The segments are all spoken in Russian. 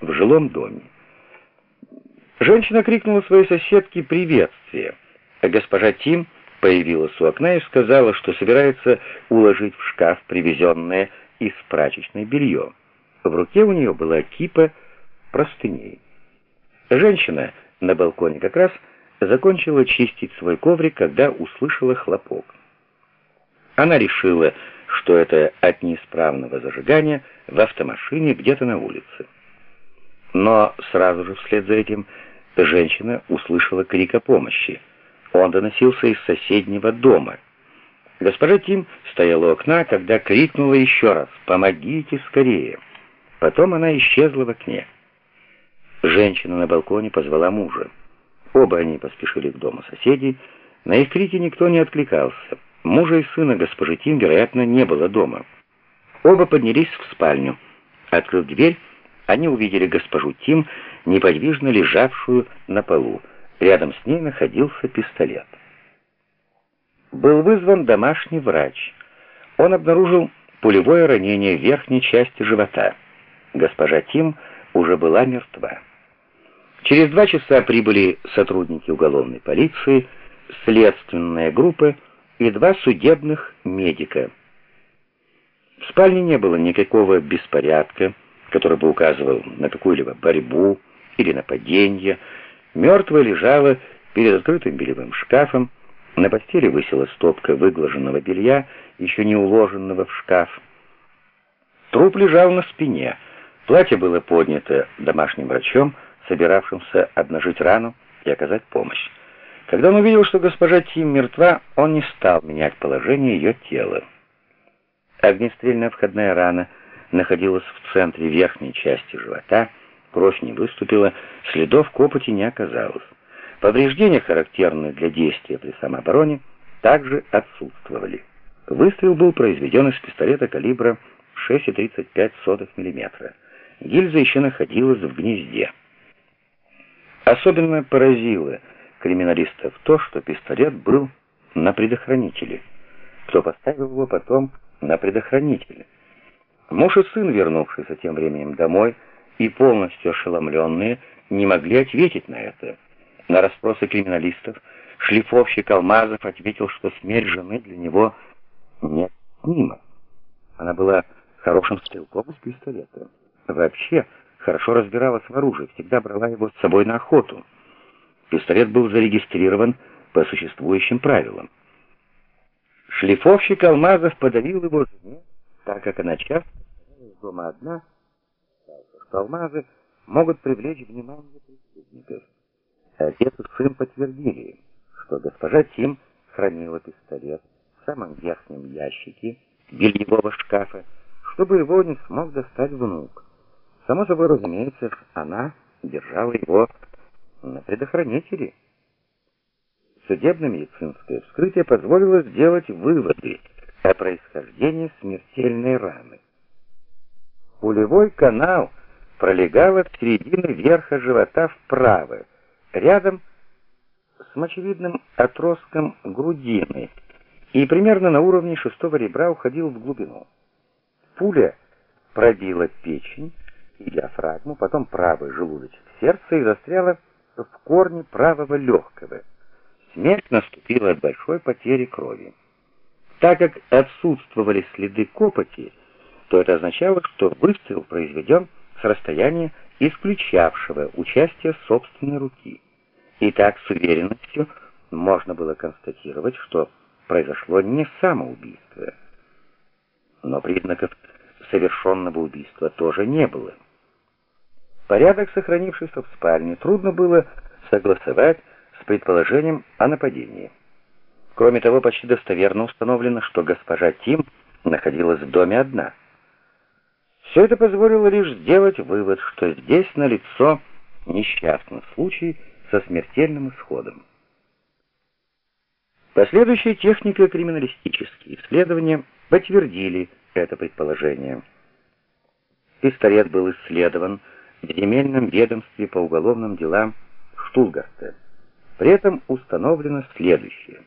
в жилом доме. Женщина крикнула своей соседке приветствие, а госпожа Тим появилась у окна и сказала, что собирается уложить в шкаф привезенное из прачечной белье. В руке у нее была кипа простыней. Женщина на балконе как раз закончила чистить свой коврик, когда услышала хлопок. Она решила, что это от неисправного зажигания в автомашине где-то на улице. Но сразу же вслед за этим женщина услышала крик о помощи. Он доносился из соседнего дома. Госпожа Тим стояла у окна, когда крикнула еще раз «Помогите скорее!». Потом она исчезла в окне. Женщина на балконе позвала мужа. Оба они поспешили к дому соседей. На их крики никто не откликался. Мужа и сына госпожи Тим, вероятно, не было дома. Оба поднялись в спальню. Открыв дверь, они увидели госпожу Тим, неподвижно лежавшую на полу. Рядом с ней находился пистолет. Был вызван домашний врач. Он обнаружил пулевое ранение верхней части живота. Госпожа Тим уже была мертва. Через два часа прибыли сотрудники уголовной полиции, следственная группа и два судебных медика. В спальне не было никакого беспорядка, который бы указывал на какую-либо борьбу или нападение. Мертвая лежала перед открытым бельевым шкафом, на постели висела стопка выглаженного белья, еще не уложенного в шкаф. Труп лежал на спине. Платье было поднято домашним врачом, собиравшимся обнажить рану и оказать помощь. Когда он увидел, что госпожа Тим мертва, он не стал менять положение ее тела. Огнестрельная входная рана находилась в центре верхней части живота, кровь не выступила, следов копоти не оказалось. Повреждения, характерные для действия при самообороне, также отсутствовали. Выстрел был произведен из пистолета калибра 6,35 мм. Гильза еще находилась в гнезде. Особенно поразило криминалистов то, что пистолет был на предохранителе. Кто поставил его потом на предохранитель? Муж и сын, вернувшиеся тем временем домой и полностью ошеломленные, не могли ответить на это. На расспросы криминалистов шлифовщик Алмазов ответил, что смерть жены для него необъяснима. Она была хорошим стрелком из пистолета. Вообще, хорошо разбиралась в оружии, всегда брала его с собой на охоту. Пистолет был зарегистрирован по существующим правилам. Шлифовщик Алмазов подарил его жене, так как она часто дома одна, что алмазы могут привлечь внимание преступников. Отец и сын подтвердили, что госпожа Тим хранила пистолет в самом верхнем ящике бельевого шкафа, чтобы его не смог достать внук. Само собой, разумеется, она держала его на предохранителе. Судебно-медицинское вскрытие позволило сделать выводы о происхождении смертельной раны. Пулевой канал пролегал от середины верха живота вправо, рядом с мочевидным отростком грудины и примерно на уровне шестого ребра уходил в глубину. Пуля пробила печень, и диафрагму, потом правый желудочек сердца и застряла в корне правого легкого. Смерть наступила от большой потери крови. Так как отсутствовали следы копоти, то это означало, что выстрел произведен с расстояния исключавшего участие собственной руки. И так с уверенностью можно было констатировать, что произошло не самоубийство. Но признаков совершенного убийства тоже не было. Порядок, сохранившийся в спальне, трудно было согласовать с предположением о нападении. Кроме того, почти достоверно установлено, что госпожа Тим находилась в доме одна. Все это позволило лишь сделать вывод, что здесь налицо несчастный случай со смертельным исходом. Последующие технико-криминалистические исследования подтвердили это предположение. Пистолет был исследован, в земельном ведомстве по уголовным делам Штутгарта. При этом установлено следующее.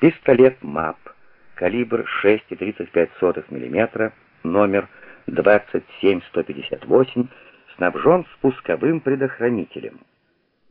Пистолет МАП, калибр 6,35 мм, номер 27158, снабжен спусковым предохранителем.